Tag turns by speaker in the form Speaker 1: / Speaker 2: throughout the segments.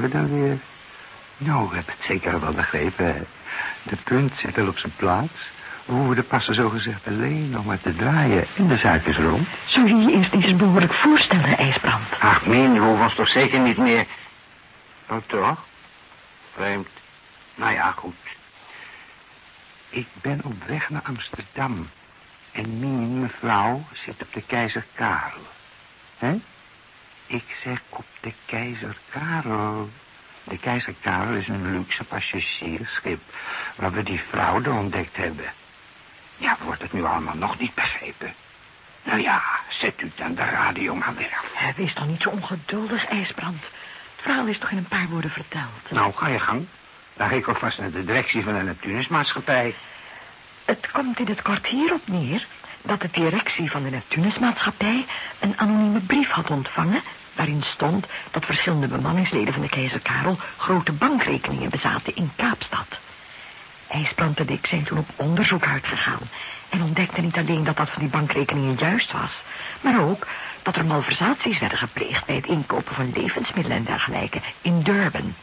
Speaker 1: zijn we dan weer. Nou, ik heb het zeker wel begrepen. De punt zit al op zijn plaats. We hoeven de passen zogezegd alleen nog maar te draaien. En de zaak is rond.
Speaker 2: Zou je je eerst eens behoorlijk voorstellen, IJsbrand?
Speaker 1: Ach, Mien, we hoeven ons toch zeker niet meer... Oh, toch? Vreemd. Nou ja, goed. Ik ben op weg naar Amsterdam. En Mien, mevrouw, zit op de Keizer Karel. Hè? Ik zeg op de Keizer Karel. De Keizer Karel is een luxe passagiersschip... waar we die fraude ontdekt hebben. Ja, wordt het nu allemaal nog niet begrepen? Nou ja, zet u dan de radio maar weer af.
Speaker 2: Hij wees toch niet zo ongeduldig, IJsbrand. Het verhaal is toch in een paar woorden verteld.
Speaker 1: Nou, ga je gang. Dan ga ik alvast naar de directie van de Neptunusmaatschappij.
Speaker 2: Het komt in het kort hierop neer dat de directie van de Neptunusmaatschappij een anonieme brief had ontvangen... waarin stond dat verschillende bemanningsleden van de keizer Karel... grote bankrekeningen bezaten in Kaapstad. IJsbrand en ik zijn toen op onderzoek uitgegaan... en ontdekten niet alleen dat dat van die bankrekeningen juist was... maar ook dat er malversaties werden gepleegd... bij het inkopen van levensmiddelen en dergelijke in Durban.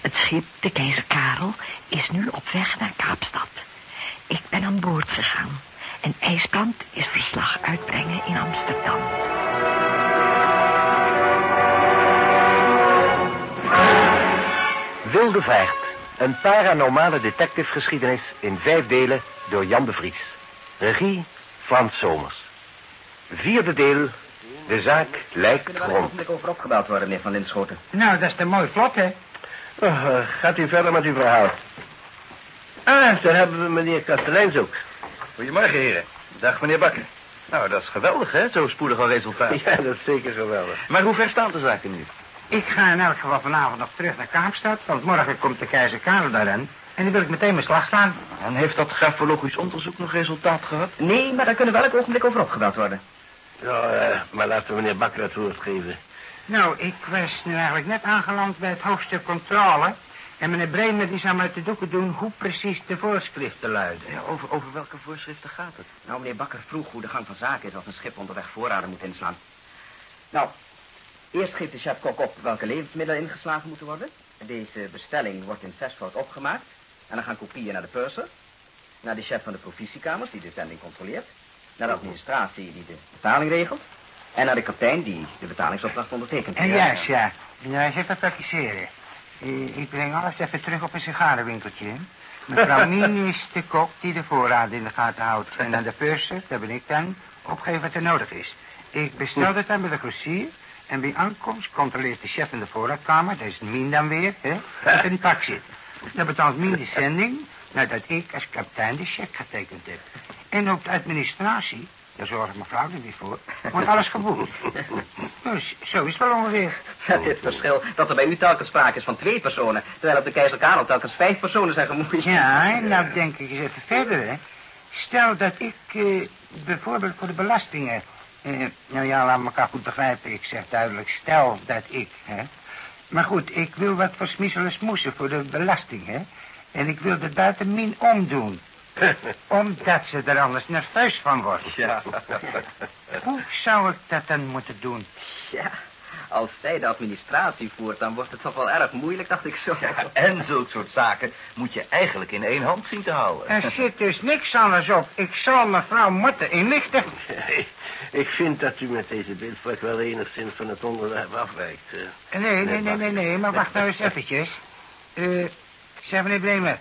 Speaker 2: Het schip, de keizer Karel, is nu op weg naar Kaapstad. Ik ben aan boord gegaan... en IJsbrand is verslag uitbrengen in Amsterdam.
Speaker 3: Wilde Vaart. Een paranormale detectivegeschiedenis in vijf delen door Jan de Vries. Regie Frans Somers. Vierde deel. De zaak lijkt
Speaker 4: Er
Speaker 3: rond.
Speaker 4: moet over opgebouwd worden, meneer Van Linschoten.
Speaker 5: Nou, dat is te mooi vlot, hè?
Speaker 3: Oh, eh, gaat u verder met uw verhaal. Ah, daar hebben we meneer Kasteleins ook.
Speaker 6: Goedemorgen, heren. Dag, meneer Bakker. Nou, dat is geweldig, hè? Zo spoedig al resultaat.
Speaker 3: Ja, dat is zeker geweldig.
Speaker 6: Maar hoe ver staan de zaken nu?
Speaker 5: Ik ga in elk geval vanavond nog terug naar Kaapstad, want morgen komt de keizer Karel daarin. En die wil ik meteen mijn slag slaan.
Speaker 6: En heeft dat grafologisch onderzoek nog resultaat gehad?
Speaker 4: Nee, maar daar kunnen we elk ogenblik over opgebouwd worden.
Speaker 3: Nou, eh, maar laten we meneer Bakker het woord geven.
Speaker 5: Nou, ik was nu eigenlijk net aangeland bij het hoofdstuk controle. En meneer Bremer die zou me uit de doeken doen hoe precies de voorschriften luiden.
Speaker 6: Ja, over, over welke voorschriften gaat het?
Speaker 4: Nou, meneer Bakker vroeg hoe de gang van zaken is als een schip onderweg voorraden moet inslaan. Nou, eerst geeft de chef kok op welke levensmiddelen ingeslagen moeten worden. Deze bestelling wordt in zesvoud opgemaakt. En dan gaan kopieën naar de purser. Naar de chef van de provisiekamers die de zending controleert. Naar de administratie die de betaling regelt. En naar de kapitein die de betalingsopdracht ondertekent.
Speaker 5: En juist, ja. Ja, te praktiseren. Ik breng alles even terug op een sigarenwinkeltje. Mevrouw Mien is de kok die de voorraden in de gaten houdt. En aan de purser, daar ben ik dan, opgeven wat er nodig is. Ik bestel het dan bij de grossier. En bij aankomst controleert de chef in de voorraadkamer, dat is Mien dan weer, hè, dat er die pak zit. Dan betaalt Mien de zending, nadat ik als kapitein de cheque getekend heb. En op de administratie, daar zorgt mevrouw er weer voor, wordt alles geboekt. Dus zo is het wel ongeveer.
Speaker 4: Het is het verschil dat er bij u telkens sprake is van twee personen... terwijl op de keizer Karel telkens vijf personen zijn gemoeid.
Speaker 5: Ja, en nou denk ik eens even verder, hè. Stel dat ik eh, bijvoorbeeld voor de belastingen... eh, nou ja, laat me elkaar goed begrijpen. Ik zeg duidelijk, stel dat ik, hè. Maar goed, ik wil wat voor smisselen smoesen voor de belasting, hè. En ik wil dat buiten min omdoen. Omdat ze er anders nerveus van wordt.
Speaker 6: Ja.
Speaker 5: Hoe zou ik dat dan moeten doen?
Speaker 4: Ja, als zij de administratie voert, dan wordt het toch wel erg moeilijk, dacht ik zo.
Speaker 6: Ja, en zulke soort zaken moet je eigenlijk in één hand zien te houden.
Speaker 5: Er zit dus niks anders op. Ik zal mevrouw Motte inlichten.
Speaker 3: Ik vind dat u met deze beeldvlek wel enigszins van het onderwerp afwijkt. eh.
Speaker 5: Nee, nee, nee, nee, nee, maar wacht nou eens eventjes. Eh, zeg meneer Bremer,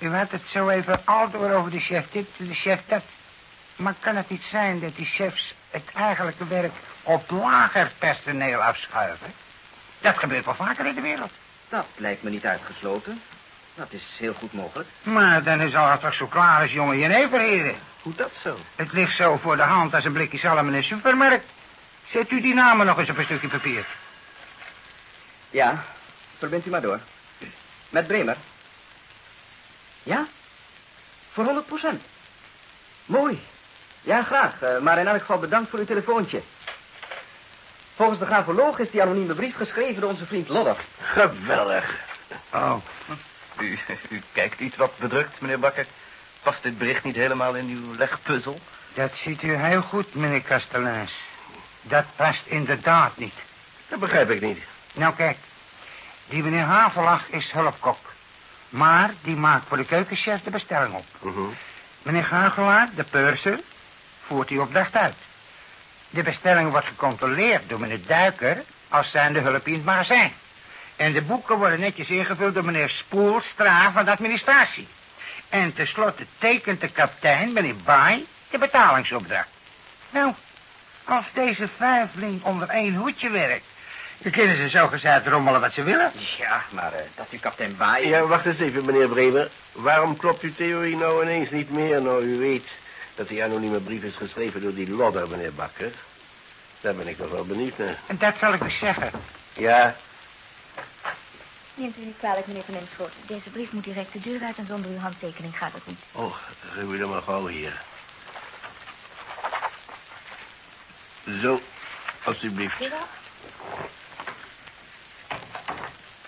Speaker 5: u had het zo even al door over de chef dit, de chef dat. Maar kan het niet zijn dat die chefs het eigenlijke werk op lager personeel afschuiven? Dat gebeurt wel vaker in de wereld.
Speaker 4: Dat lijkt me niet uitgesloten. Dat is heel goed mogelijk.
Speaker 5: Maar dan is alles toch zo klaar als jonge jenever, heren.
Speaker 6: Hoe dat zo?
Speaker 5: Het ligt zo voor de hand als een blikje zalm in een supermarkt. Zet u die namen nog eens op een stukje papier.
Speaker 4: Ja, verbind u maar door. Met Bremer. Ja? Voor 100 procent. Mooi. Ja, graag. eh, maar in elk geval bedankt voor uw telefoontje. Volgens de grafoloog is die anonieme brief geschreven door onze vriend Lodder.
Speaker 3: Geweldig.
Speaker 5: Oh.
Speaker 6: U, u kijkt iets wat bedrukt, meneer Bakker. Past dit bericht niet helemaal in uw legpuzzel?
Speaker 5: Dat ziet u heel goed, meneer Kasteleins. Dat past inderdaad niet.
Speaker 1: Dat begrijp ik niet.
Speaker 5: Nou, kijk. Die meneer Havelach is hulpkok. Maar die maakt voor de keukenchef de bestelling op.
Speaker 1: Mhm.
Speaker 5: Meneer Gagelaar, de purser, voert die opdracht uit. De bestelling wordt gecontroleerd door meneer Duiker als zijnde hulp in het magazijn. En de boeken worden netjes ingevuld door meneer Spoelstra van de administratie. En tenslotte tekent de kapitein, meneer Baai, de betalingsopdracht. Nou, als deze vijfling onder één hoedje werkt, dan kunnen ze zo gezegd rommelen wat ze willen.
Speaker 4: Ja, maar eh, dat u kapitein Baai...
Speaker 1: Ja, wacht eens even, meneer Bremer. Waarom klopt uw theorie nou ineens niet meer, nou u weet dat die anonieme brief is geschreven door die lodder, meneer Bakker? Daar ben ik nog wel benieuwd naar.
Speaker 5: En dat zal ik dus zeggen.
Speaker 1: Ja,
Speaker 7: Neemt u niet kwalijk, meneer Van Emschoot. Deze brief moet direct de deur uit en zonder uw handtekening gaat het niet.
Speaker 1: oh, geef u dan maar gauw hier. Zo, alstublieft.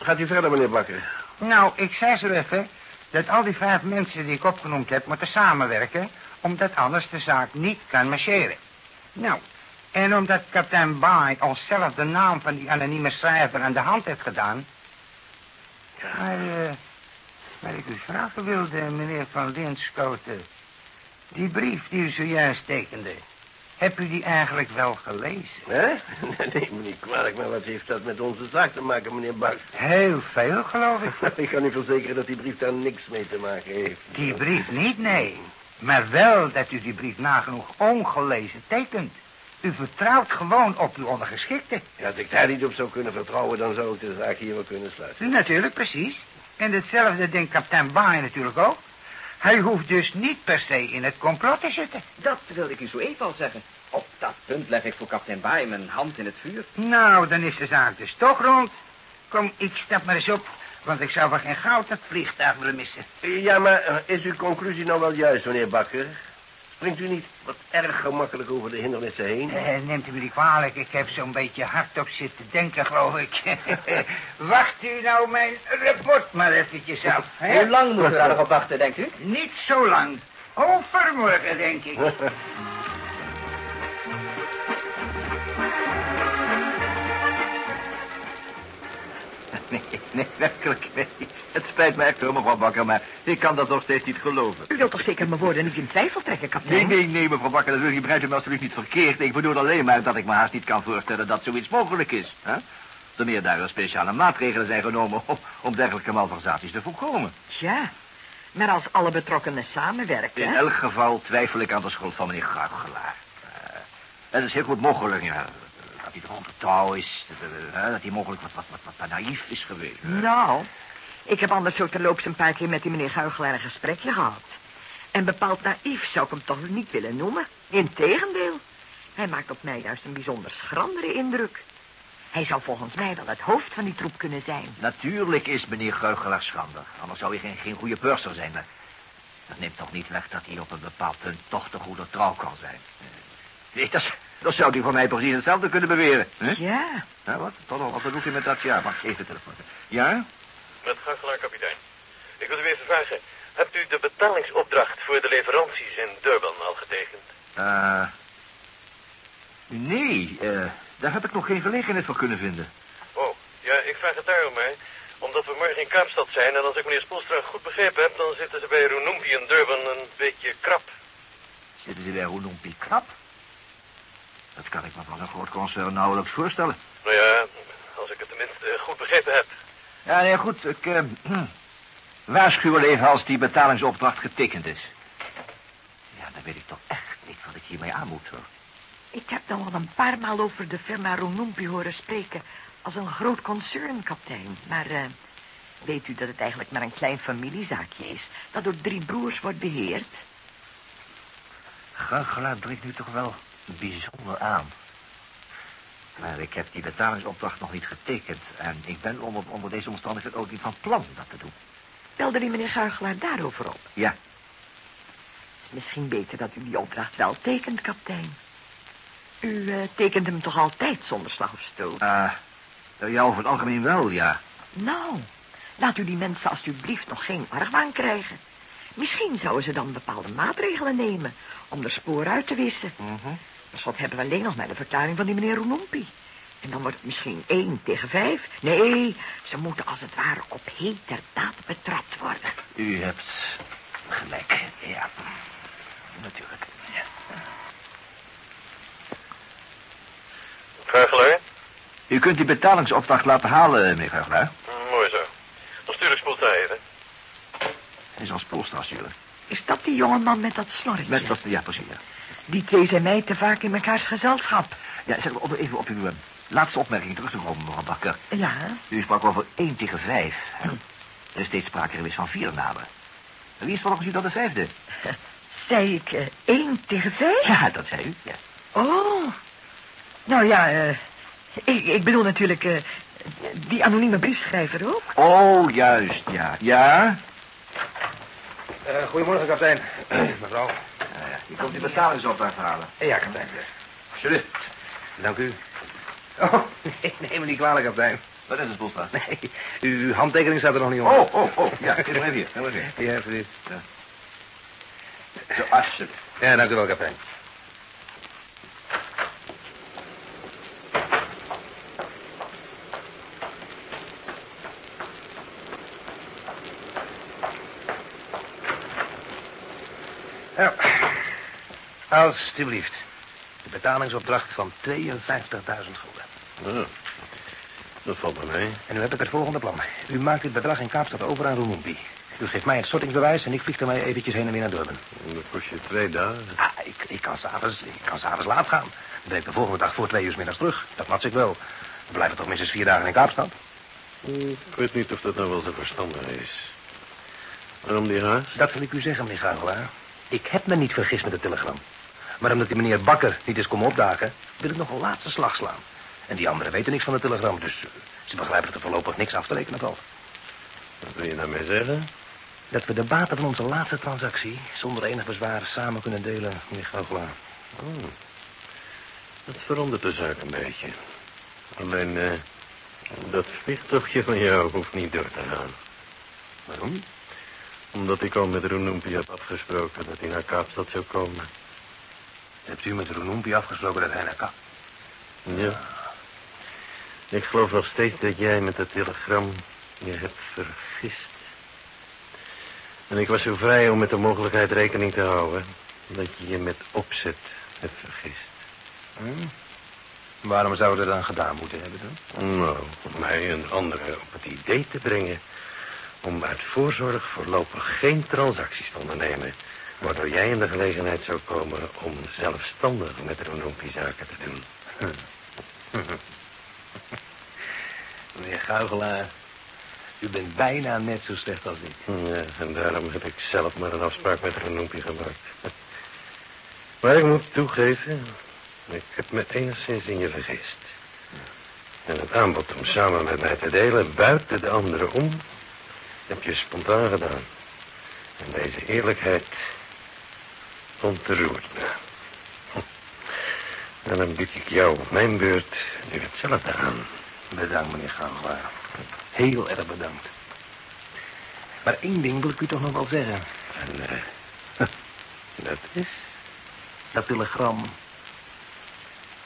Speaker 1: Gaat u verder, meneer Bakker?
Speaker 5: Nou, ik zei zo even dat al die vijf mensen die ik opgenoemd heb moeten samenwerken, omdat anders de zaak niet kan marcheren. Nou, en omdat kapitein Baai ons zelf de naam van die anonieme schrijver aan de hand heeft gedaan. Maar, eh, wat ik u vragen wilde, meneer Van Linschoten. Die brief die u zojuist tekende, hebt u die eigenlijk wel gelezen?
Speaker 1: Hè? Nee, me niet kwalijk, maar wat heeft dat met onze zaak te maken, meneer Bak?
Speaker 5: Heel veel, geloof ik.
Speaker 1: Ik kan u verzekeren dat die brief daar niks mee te maken heeft.
Speaker 5: Die brief niet, nee. Maar wel dat u die brief nagenoeg ongelezen tekent. U vertrouwt gewoon op uw ondergeschikte.
Speaker 1: Ja, als ik daar niet op zou kunnen vertrouwen, dan zou ik de zaak hier wel kunnen sluiten.
Speaker 5: Natuurlijk, precies. En hetzelfde denkt kapitein Baai natuurlijk ook. Hij hoeft dus niet per se in het complot te zitten.
Speaker 4: Dat wilde ik u zo even al zeggen. Op dat punt leg ik voor kapitein Baai mijn hand in het vuur.
Speaker 5: Nou, dan is de zaak dus toch rond. Kom, ik stap maar eens op, want ik zou wel geen goud dat vliegtuig willen missen.
Speaker 1: Ja, maar eh, is uw conclusie nou wel juist, meneer Bakker? Springt u niet wat erg gemakkelijk over de hindernissen heen?
Speaker 5: Eh, neemt u me niet kwalijk, ik heb zo'n beetje hardop zitten denken, geloof ik. Wacht u nou mijn rapport maar eventjes af. hè?
Speaker 4: Hoe lang moeten we daar nog op wachten, denkt u?
Speaker 5: Niet zo lang. Overmorgen, denk ik.
Speaker 6: Nee, nee, werkelijk nee. Het spijt me echt hoor, mevrouw Bakker, maar ik kan dat nog steeds niet geloven.
Speaker 2: U wilt toch zeker mijn woorden niet in twijfel trekken,
Speaker 6: Nee,
Speaker 2: kapitein?
Speaker 6: nee, nee, mevrouw Bakker, begrijpt u me alsjeblieft niet verkeerd. Ik bedoel alleen maar dat ik me haast niet kan voorstellen dat zoiets mogelijk is. Hè? Wanneer daar speciale maatregelen zijn genomen om, om dergelijke malversaties te voorkomen.
Speaker 2: Tja, maar als alle betrokkenen samenwerken...
Speaker 6: In elk geval twijfel ik aan de schuld van meneer Gargelaar. Eh, het is heel goed mogelijk, ja, dat hij ongetrouw is. Dat, dat hij mogelijk wat, wat, wat, wat naïef is geweest.
Speaker 2: Nou, ik heb anders zo terloops een paar keer met die meneer Guigelaar een gesprekje gehad. En bepaald naïef zou ik hem toch niet willen noemen. Integendeel. Hij maakt op mij juist een bijzonder schrandere indruk. Hij zou volgens mij wel het hoofd van die troep kunnen zijn.
Speaker 6: Natuurlijk is meneer Guigelaar schrandig. Anders zou hij geen, geen goede purser zijn. Maar dat neemt toch niet weg dat hij op een bepaald punt toch de goede trouw kan zijn. Nee, dat, dat zou hij van mij precies hetzelfde kunnen beweren. Hè?
Speaker 2: Ja,
Speaker 6: Ja, wat? Tot al, wat doet hij met dat ja? Wacht, even telefoon. Ja?
Speaker 8: Met Gagelaar, kapitein. Ik wil u even vragen. Hebt u de betalingsopdracht voor de leveranties in Durban al getekend?
Speaker 6: Eh... nee, eh, daar heb ik nog geen gelegenheid voor kunnen vinden.
Speaker 8: Oh, ja, ik vraag het daarom maar. Omdat we morgen in Kaapstad zijn en als ik meneer Spoelstra goed begrepen heb... dan zitten ze bij Roenumpi in Durban een beetje krap.
Speaker 6: Zitten ze bij Roenompi krap? Dat kan ik me van zo'n groot concern nauwelijks voorstellen.
Speaker 8: Nou ja, als ik het tenminste goed begrepen heb.
Speaker 6: Ja, nee, goed. Ik eh, waarschuw wel even als die betalingsopdracht getekend is. Ja, dan weet ik toch echt niet wat ik hiermee aan moet, hoor.
Speaker 2: ik heb dan al een paar maal over de firma Ronumpi horen spreken... als een groot concern, kapitein. Maar eh, weet u dat het eigenlijk maar een klein familiezaakje is... dat door drie broers wordt beheerd?
Speaker 6: Goochelaar dringt nu toch wel bijzonder aan. Maar ik heb die betalingsopdracht nog niet getekend. En ik ben onder, onder deze omstandigheden ook niet van plan dat te doen.
Speaker 2: Belde die meneer Guigelaar daarover op?
Speaker 6: Ja,
Speaker 2: Misschien beter dat u die opdracht wel tekent, kapitein. U eh, tekent hem toch altijd zonder slag of stoot?
Speaker 6: eh, ja, over het algemeen wel, ja.
Speaker 2: Nou, Laat u die mensen alstublieft nog geen argwaan krijgen. Misschien zouden ze dan bepaalde maatregelen nemen om de spoor uit te wissen.
Speaker 1: Mhm.
Speaker 2: Slot hebben we alleen nog maar de verklaring van die meneer Roenompi. En dan wordt het misschien één tegen vijf. Nee, ze moeten als het ware op heterdaad betrapt worden.
Speaker 6: U hebt gelijk, ja. Natuurlijk. Ja.
Speaker 8: Vrijgelaar?
Speaker 6: U kunt die betalingsopdracht laten halen, meneer.
Speaker 8: Mm, Mooi zo. Dan stuur ik spoeltij even.
Speaker 6: Hij zal spoelstraat sturen.
Speaker 2: Is dat die jongeman met dat snorretje?
Speaker 6: Met dat, ja, precies. Ja,
Speaker 2: Die twee zijn mij te vaak in mekaars gezelschap.
Speaker 6: ja zeg, om even op uw eh, laatste opmerking terug te komen, mevrouw Bakker.
Speaker 2: Ja,
Speaker 6: U sprak over 1 tegen 5. Er is steeds sprake geweest van vier namen. Wie is volgens u dan de vijfde?
Speaker 2: zei ik eh, één tegen vijf?
Speaker 6: Ja, dat zei u. Ja.
Speaker 2: Oh. Nou ja, eh, ik, ik bedoel natuurlijk eh, die anonieme briefschrijver ook.
Speaker 6: Oh, juist, ja. Ja?
Speaker 3: Eh, goedemorgen, kapitein. Mevrouw.
Speaker 6: Ja. Je komt die betalingsopdracht halen.
Speaker 3: Ja, kapitein.
Speaker 6: Alsjeblieft.
Speaker 3: Dank u. Oh, nee, neem me niet kwalijk, kapitein.
Speaker 6: Wat is het, spoelstraat?
Speaker 3: Nee, uw handtekening staat er nog niet onder.
Speaker 6: Oh, oh, oh. Ja, geef hem even hier. Geef even hier.
Speaker 3: Ja, alsjeblieft. Ja, dank u wel, kapitein. Ja, alsjeblieft. De betalingsopdracht van 52.000 gulden.
Speaker 8: Ja, dat valt me mee.
Speaker 3: En nu heb ik het volgende plan. U maakt dit bedrag in Kaapstad over aan Roemoempi. U geeft mij het stortingsbewijs en ik vlieg ermee eventjes heen en weer naar Durban.
Speaker 8: Dat kost je twee dagen.
Speaker 3: Ah, ik, ik kan s'avonds ik kan s'avonds laat gaan. Dan ben ik de volgende dag voor twee uur middags terug. Dat mats ik wel. Blijf ik toch minstens vier dagen in Kaapstad.
Speaker 8: Ik weet niet of dat nou wel zo verstandig is. Waarom die haast?
Speaker 3: Dat wil ik u zeggen, meneer Gagelaar. Ik heb me niet vergist met de telegram. Maar omdat die meneer Bakker niet is komen opdagen... wil ik nog een laatste slag slaan. En die anderen weten niks van de telegram, dus eh, ze begrijpen dat er voorlopig niks af te rekenen valt.
Speaker 8: Wat wil je daarmee zeggen?
Speaker 3: Dat we de baten van onze laatste transactie zonder enig bezwaar samen kunnen delen, meneer Gagelaar.
Speaker 8: Oh. Dat verandert de zaak een beetje. Alleen, eh, dat vliegtuigje van jou hoeft niet door te gaan.
Speaker 3: Waarom?
Speaker 8: Omdat ik al met Roenoempie heb afgesproken dat hij naar Kaapstad zou komen.
Speaker 3: Hebt u met Roenoempi afgesproken dat hij naar Kaap...
Speaker 8: Ja. Ik geloof nog steeds dat jij met dat telegram je hebt vergist. En ik was zo vrij om met de mogelijkheid rekening te houden... dat je je met opzet hebt vergist.
Speaker 3: Hm? Waarom zouden we dat dan gedaan moeten hebben dan?
Speaker 8: Nou, om mij en anderen op het idee te brengen... om uit voorzorg voorlopig geen transacties te ondernemen... waardoor jij in de gelegenheid zou komen om zelfstandig met Roenoempie zaken te doen.
Speaker 3: Meneer Guigelaar, u bent bijna net zo slecht als ik.
Speaker 8: Ja, en daarom heb ik zelf maar een afspraak met Roenoempie gemaakt. Maar ik moet toegeven, ik heb me enigszins in je vergist. En het aanbod om samen met mij te delen buiten de anderen om, heb je spontaan gedaan. En deze eerlijkheid ontroert me. En dan bied ik jou op mijn beurt nu hetzelfde aan.
Speaker 3: Bedankt, meneer Guigelaar. Heel erg bedankt. Maar één ding wil ik u toch nog wel zeggen.
Speaker 8: En eh, dat is...
Speaker 3: Dat telegram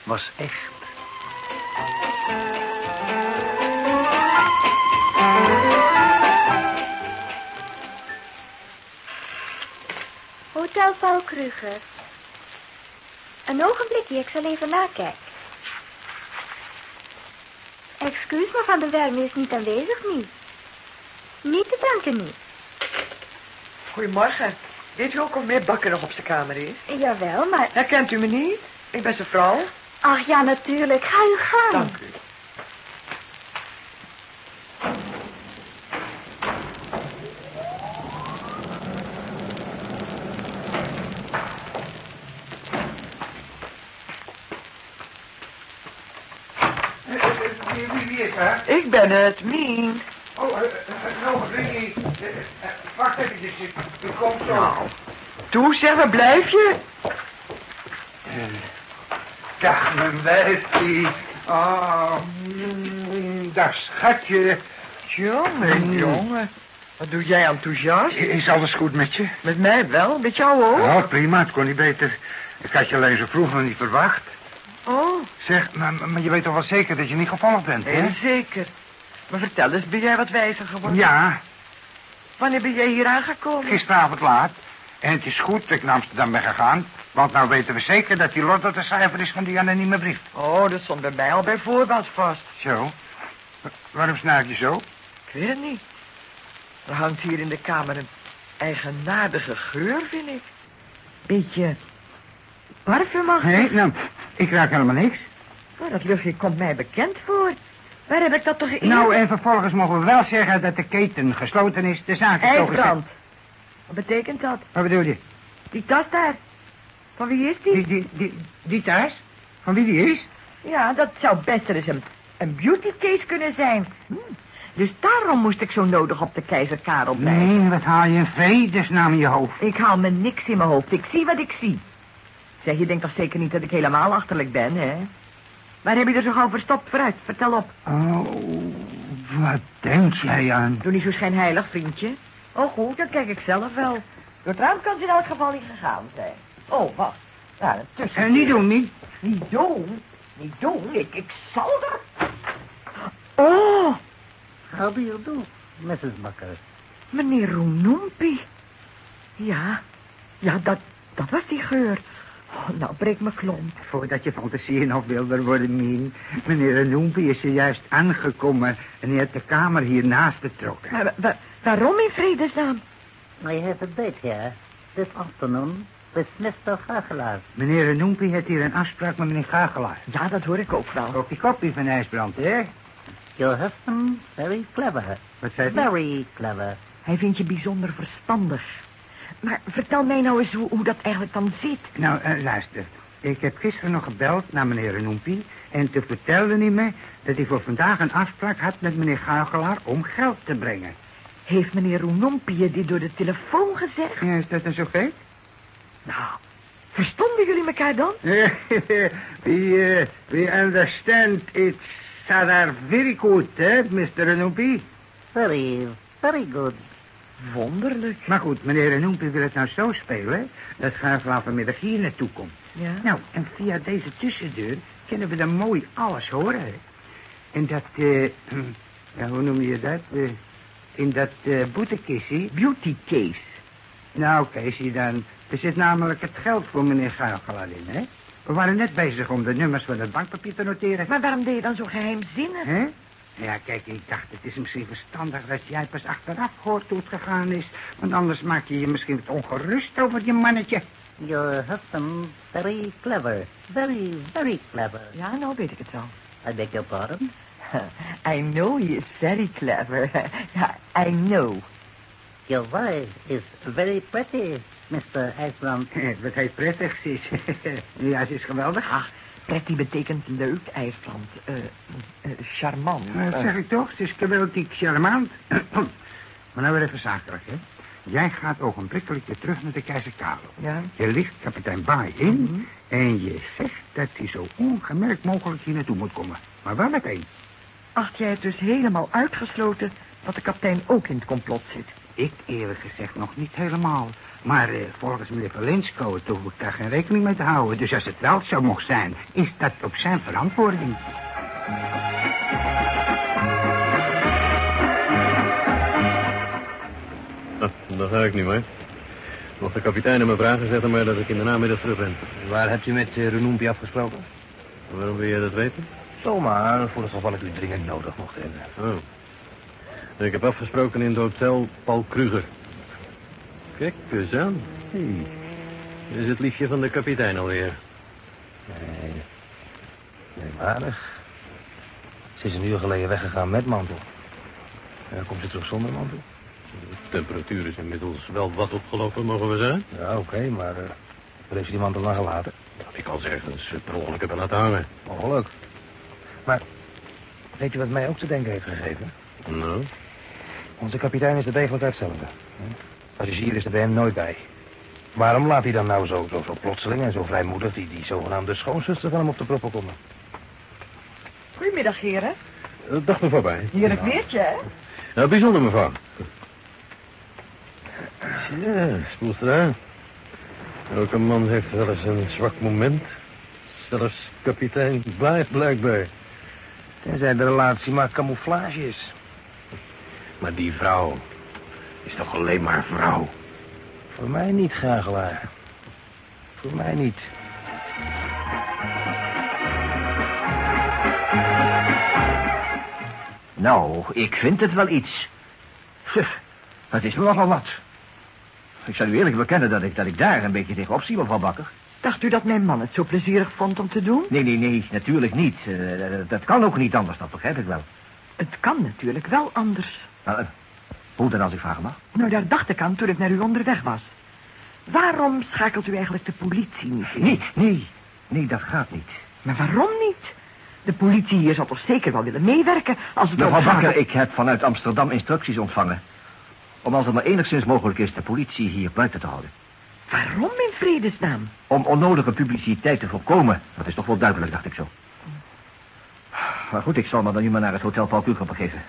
Speaker 3: was echt.
Speaker 7: Hotel Paul Kruger. Een ogenblikje, ik zal even nakijken. Excuus, maar Van der Werme is niet aanwezig, niet. Niet te danken, niet.
Speaker 2: Goedemorgen. Weet u ook of meneer Bakker nog op zijn kamer is?
Speaker 7: Jawel, maar...
Speaker 2: Herkent u me niet? Ik ben zijn vrouw.
Speaker 7: Ach ja, natuurlijk. Ga u gang.
Speaker 2: Dank u.
Speaker 5: Wie, wie, wie is daar?
Speaker 2: Ik ben het, Mien.
Speaker 5: Oh, eh, eh, een ogenblikje. Eh, eh, Wacht eventjes, ik, ik kom zo.
Speaker 2: Nou, toe zeg, waar blijf je?
Speaker 5: Dag, mijn wijfie. Oh, mm, dag, schatje.
Speaker 2: Jongen, jongen. Wat doe jij enthousiast?
Speaker 5: Is alles goed met je?
Speaker 2: Met mij wel, met jou ook.
Speaker 5: Ja, prima. Het kon niet beter. Ik had je alleen zo vroeg nog niet verwacht.
Speaker 2: Oh,
Speaker 5: Zeg, maar, maar je weet toch wel zeker dat je niet gevolgd bent, hè?
Speaker 2: heel zeker. Maar vertel eens, ben jij wat wijzer geworden?
Speaker 5: Ja,
Speaker 2: Wanneer ben jij hier aangekomen?
Speaker 5: gisteravond laat. En het is goed dat ik naar Amsterdam ben gegaan. Want nou weten we zeker dat die lotto de cijfer is van die anonieme brief.
Speaker 2: Oh, dat stond bij mij al bij voorbaat vast.
Speaker 5: Zo. Wa- Waarom snuif je zo?
Speaker 2: Ik weet het niet. Er hangt hier in de kamer een eigenaardige geur, vind ik. Beetje parfumachtig.
Speaker 5: Nee, nou, ik raak helemaal niks.
Speaker 2: Oh, dat luchtje komt mij bekend voor. Waar heb ik dat toch in?
Speaker 5: Nou, en vervolgens mogen we wel zeggen dat de keten gesloten is. De zaak is toch
Speaker 2: IJsbrand. Wat betekent dat?
Speaker 5: Wat bedoel je?
Speaker 2: Die tas daar. Van wie is die?
Speaker 5: Die, die, die, die thuis? Van wie die is?
Speaker 2: Ja, dat zou best eens een, een beauty case kunnen zijn. Hm. Dus daarom moest ik zo nodig op de keizer Karel blijven.
Speaker 5: Nee, wat haal je in vredesnaam in je hoofd?
Speaker 2: Ik haal me niks in mijn hoofd. Ik zie wat ik zie. Zeg, je denkt toch zeker niet dat ik helemaal achterlijk ben, hè? Waar heb je er zo gauw verstopt? Vooruit, vertel op.
Speaker 5: Oh, wat denk jij aan?
Speaker 2: Doe niet zo schijnheilig, vriendje. Oh, goed, dat kijk ik zelf wel. Door het raam kan ze in elk geval niet gegaan zijn. Oh, wacht. Ja, tussen.
Speaker 5: Eh, niet doen, niet.
Speaker 2: Niet doen? Niet doen? Ik, ik zal dat. Oh,
Speaker 9: How do you do, Mrs. Bucker?
Speaker 2: meneer Roenoempi. Ja, ja, dat, dat was die geur. Oh, nou, breek me klomp.
Speaker 5: Voordat je fantasie nog wilder worden, Mien. Meneer Noempi is er juist aangekomen en hij heeft de kamer hiernaast betrokken.
Speaker 2: Maar wa- waarom in vredesnaam?
Speaker 9: I have a date here this afternoon with Mr. Gagelaar.
Speaker 5: Meneer Noempi heeft hier een afspraak met meneer Gagelaar.
Speaker 2: Ja, dat hoor ik ook wel.
Speaker 5: Kopie kopie van IJsbrand, hè?
Speaker 9: Your husband, very clever.
Speaker 5: Wat zei hij?
Speaker 9: Very clever.
Speaker 2: Hij vindt je bijzonder verstandig. Maar vertel mij nou eens hoe, hoe dat eigenlijk dan zit.
Speaker 5: Nou, eh, luister. Ik heb gisteren nog gebeld naar meneer Noempi... en toen vertelde hij me dat hij voor vandaag een afspraak had met meneer Gagelaar om geld te brengen.
Speaker 2: Heeft meneer Roenompi je dit door de telefoon gezegd?
Speaker 5: Ja, is dat dan zo gek?
Speaker 2: Nou, verstonden jullie elkaar dan?
Speaker 5: we, uh, we understand it's Sadar very good, hè, Mr. Noempi?
Speaker 9: Very, very good.
Speaker 2: Wonderlijk.
Speaker 5: Maar goed, meneer Noempi wil het nou zo spelen... dat Gagelaar vanmiddag hier naartoe komt.
Speaker 2: Ja.
Speaker 5: Nou, en via deze tussendeur kunnen we dan mooi alles horen. hè. En dat, eh, ja, hoe noem je dat? In dat eh boetekissie.
Speaker 2: Beauty case.
Speaker 5: Nou, Keesje, dan. Er zit namelijk het geld voor meneer Gagelaar in, hè? We waren net bezig om de nummers van het bankpapier te noteren.
Speaker 2: Maar waarom deed je dan zo geheimzinnig?
Speaker 5: Hè? Ja, kijk, ik dacht, het is misschien verstandig dat jij pas achteraf hoort hoe het gegaan is. Want anders maak je je misschien wat ongerust over je mannetje.
Speaker 9: Your husband, very clever. Very, very clever.
Speaker 2: Ja, nou weet ik het wel.
Speaker 9: I beg your pardon?
Speaker 2: I know he is very clever. ja, I know.
Speaker 9: Your wife is very pretty, Mr. IJsbrand.
Speaker 5: Wat hij prettig is. ja, ze is geweldig.
Speaker 2: Ach, pretty betekent leuk, IJsland. Eh, eh, charmant.
Speaker 5: Dat zeg ik toch, het is geweldig charmant. maar nou weer even zakelijk, hè. Jij gaat ogenblikkelijk weer terug naar de keizer Karel.
Speaker 2: ja?
Speaker 5: Je ligt kapitein Baai in en je zegt dat hij zo ongemerkt mogelijk hier naartoe moet komen. Maar wel meteen.
Speaker 2: Acht jij het dus helemaal uitgesloten dat de kapitein ook in het complot zit?
Speaker 5: Ik eerlijk gezegd nog niet helemaal. Maar eh, volgens meneer Valensko hoef ik daar geen rekening mee te houden. Dus als het wel zo mocht zijn, is dat op zijn verantwoording.
Speaker 8: Ah, dan ga ik nu maar. Mocht de kapitein aan me vragen, zeg dan maar dat ik in de namiddag terug ben.
Speaker 3: Waar hebt u met uh, afgesproken?
Speaker 8: Waarom wil jij dat weten?
Speaker 3: Zomaar, voor het geval ik u dringend nodig mocht hebben.
Speaker 8: Oh. Ik heb afgesproken in het hotel Paul Kruger. Kijk eens aan. Hey. Is het liefje van de kapitein alweer.
Speaker 3: Nee, nee, waardig. Ze is een uur geleden weggegaan met mantel. En dan komt ze terug zonder mantel.
Speaker 8: De temperatuur is inmiddels wel wat opgelopen, mogen we zeggen.
Speaker 3: Ja, oké, maar uh, waar heeft ze die mantel dan gelaten?
Speaker 8: Dat ik al ergens eh, per ongeluk heb laten hangen.
Speaker 3: Ongeluk. Maar weet je wat mij ook te denken heeft gegeven?
Speaker 8: Nou,
Speaker 3: Onze kapitein is er degelijk hetzelfde. Passagier is er bij hem nooit bij. Waarom laat hij dan nou zo, zo, zo plotseling en zo vrijmoedig die, die zogenaamde schoonzuster van hem op de proppen komen?
Speaker 2: Goedemiddag, heren.
Speaker 8: eh, dag mevrouw bij.
Speaker 2: Heerlijk weertje, hè?
Speaker 8: Nou, bijzonder, mevrouw. Ja, Spoelstra. Elke man heeft wel eens een zwak moment. Zelfs kapitein Baai, blijkbaar.
Speaker 3: Tenzij de relatie maar camouflage is. Maar die vrouw is toch alleen maar vrouw? Voor mij niet, Gagelaar. Voor mij niet.
Speaker 6: Nou, ik vind het wel iets. Pff, Het is me nogal wat. Ik zal u eerlijk bekennen dat ik, dat ik daar een beetje tegenop zie, mevrouw Bakker.
Speaker 2: Dacht u dat mijn man het zo plezierig vond om te doen?
Speaker 6: Nee, nee, nee, natuurlijk niet. Eh, dat- kan ook niet anders, dat begrijp ik wel.
Speaker 2: Het kan natuurlijk wel anders.
Speaker 6: Eh, hoe dan als ik vragen mag?
Speaker 2: Nou, daar dacht ik aan toen ik naar u onderweg was. Waarom schakelt u eigenlijk de politie niet in?
Speaker 6: Nee, nee, nee, dat gaat niet.
Speaker 2: Maar waarom niet? De politie hier zal toch zeker wel willen meewerken als het
Speaker 6: Mevrouw
Speaker 2: gaat-
Speaker 6: Bakker, ik heb vanuit Amsterdam instructies ontvangen... om als het maar enigszins mogelijk is de politie hier buiten te houden.
Speaker 2: Waarom in vredesnaam?
Speaker 6: Om onnodige publiciteit te voorkomen. Dat is toch wel duidelijk, dacht ik zo. Maar goed, ik zal me dan nu maar naar het Hotel Paul Kuger begeven.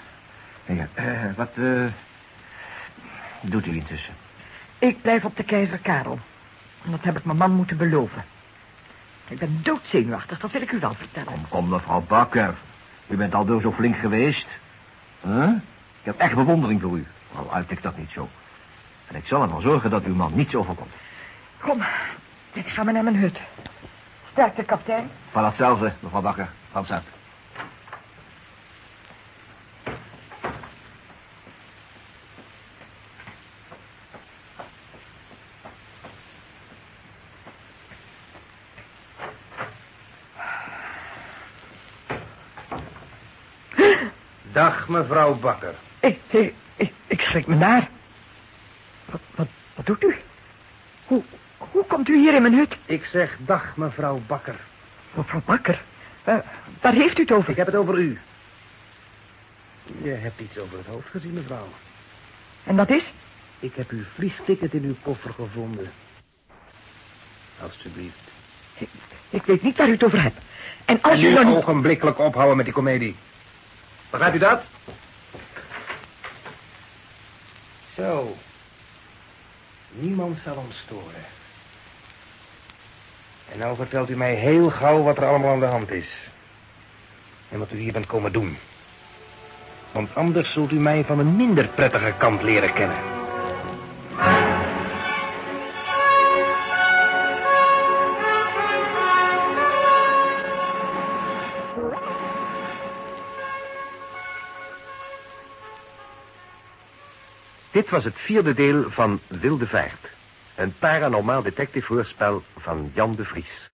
Speaker 6: Ja, eh, wat eh, doet u intussen?
Speaker 2: Ik blijf op de keizer Karel. En dat heb ik mijn man moeten beloven. Ik ben doodzenuwachtig, dat wil ik u wel vertellen.
Speaker 6: Kom, kom, mevrouw Bakker. U bent al door zo flink geweest. Huh? Ik heb echt bewondering voor u. Al uit ik dat niet zo. En ik zal ervoor zorgen dat uw man niets overkomt.
Speaker 2: Kom, ik ga maar naar mijn hut. Sterkte, kapitein.
Speaker 6: Van hetzelfde, mevrouw Bakker. Van Zuid.
Speaker 3: Dag, mevrouw Bakker.
Speaker 2: Ik, ik, ik, ik schrik me naar. Wat, wat, wat doet u? Hoe, hoe komt u hier in mijn hut?
Speaker 3: Ik zeg dag, mevrouw Bakker.
Speaker 2: Mevrouw Bakker, eh, waar heeft u het over?
Speaker 3: Ik heb het over u. Je hebt iets over het hoofd gezien, mevrouw.
Speaker 2: En dat is?
Speaker 3: Ik heb uw vliegticket in uw koffer gevonden. Alsjeblieft.
Speaker 2: Ik weet niet waar u het over hebt. En als
Speaker 3: En
Speaker 2: u
Speaker 3: nu
Speaker 2: niet...
Speaker 3: ogenblikkelijk ophouden met die komedie. Begrijpt u dat? Zo. Niemand zal ons storen. En nou vertelt u mij heel gauw wat er allemaal aan de hand is. En wat u hier bent komen doen. Want anders zult u mij van een minder prettige kant leren kennen.
Speaker 10: Dit was het vierde deel van Wilde Vaart. Een paranormaal detective voorspel van Jan de Vries.